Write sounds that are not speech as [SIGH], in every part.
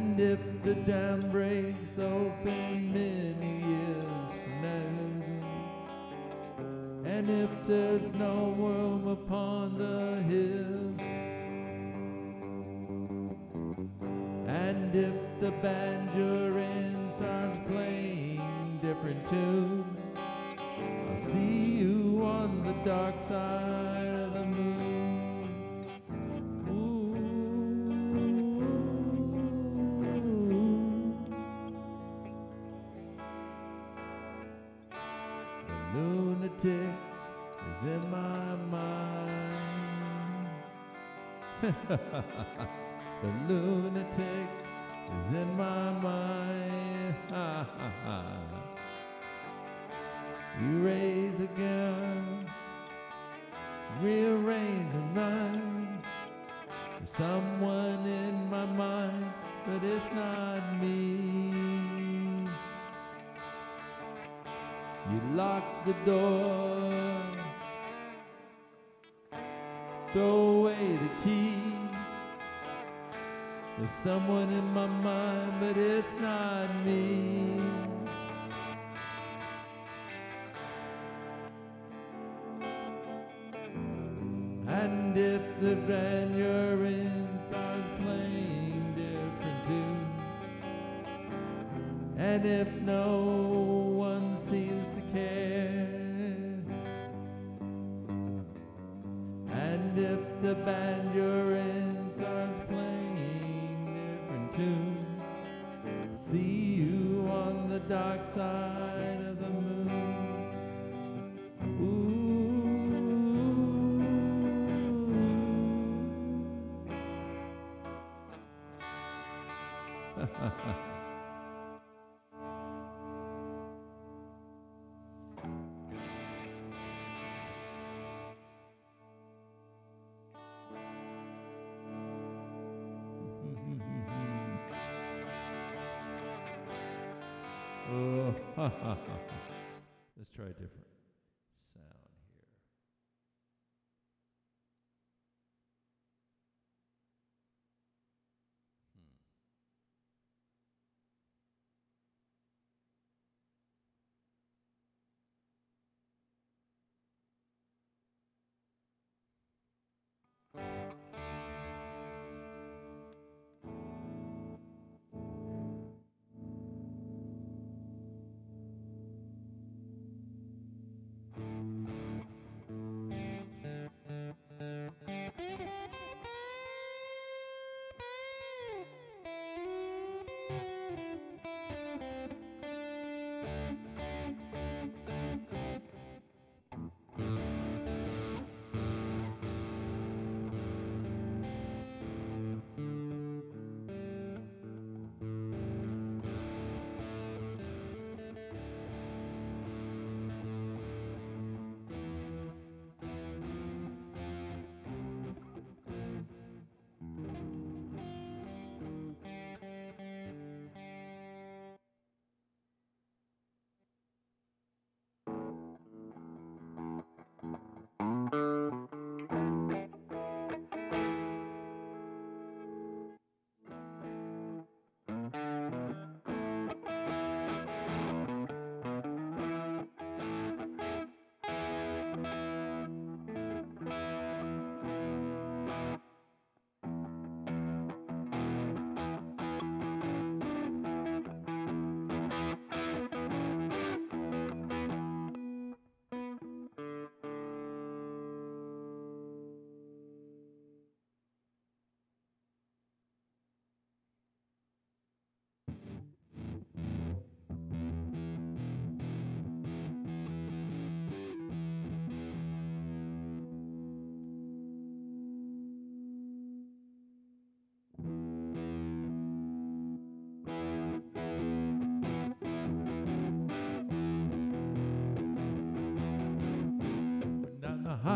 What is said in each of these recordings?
And if the dam breaks open many years from now, and if there's no room upon the hill, and if the banjo banjorin starts playing different tunes, I'll see you on the dark side of the moon. [LAUGHS] the lunatic is in my mind. [LAUGHS] You raise a gun, rearrange a mind. There's someone in my mind, but it's not me. You lock the door, throw away the key. There's someone in my mind, but it's not me. And if the vanillin starts playing different tunes, and if no one seems to care, and if the banjorin starts dark side of the moon. Ooh. [LAUGHS] [LAUGHS] Let's try a different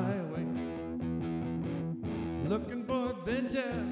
highway. Looking for adventure,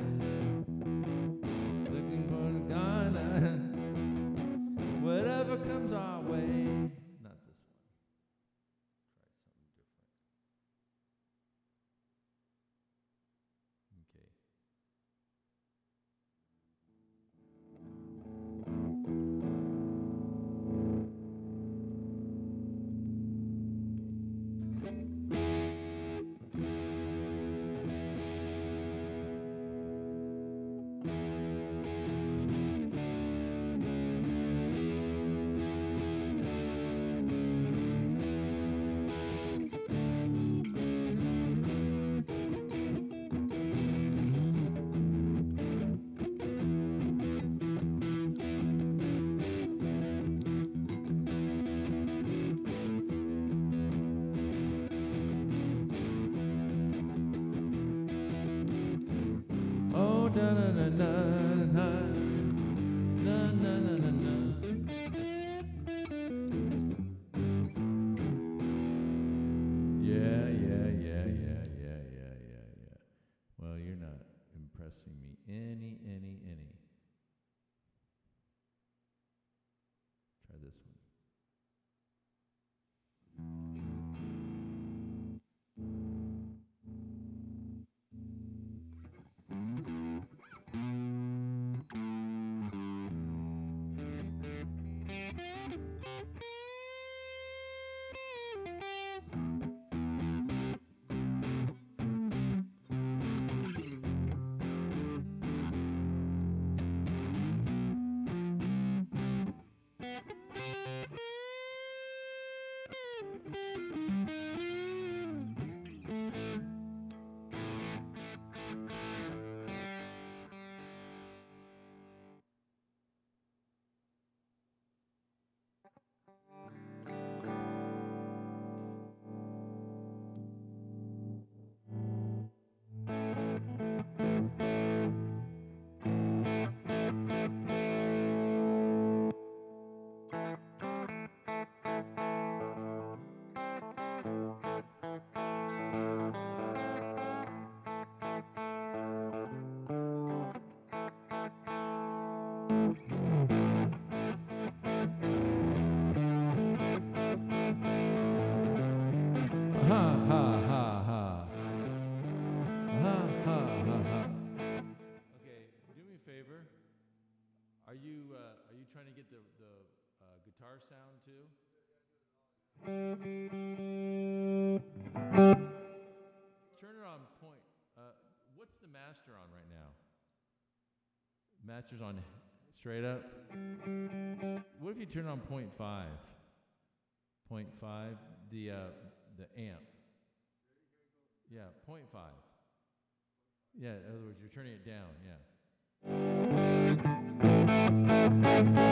now. Master's on straight up. What if you turn on point 0.5? Point 0.5, the, uh, the amp. Yeah, point 0.5. Yeah, in other words, you're turning it down, yeah.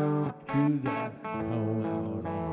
Oh, that hoe out on.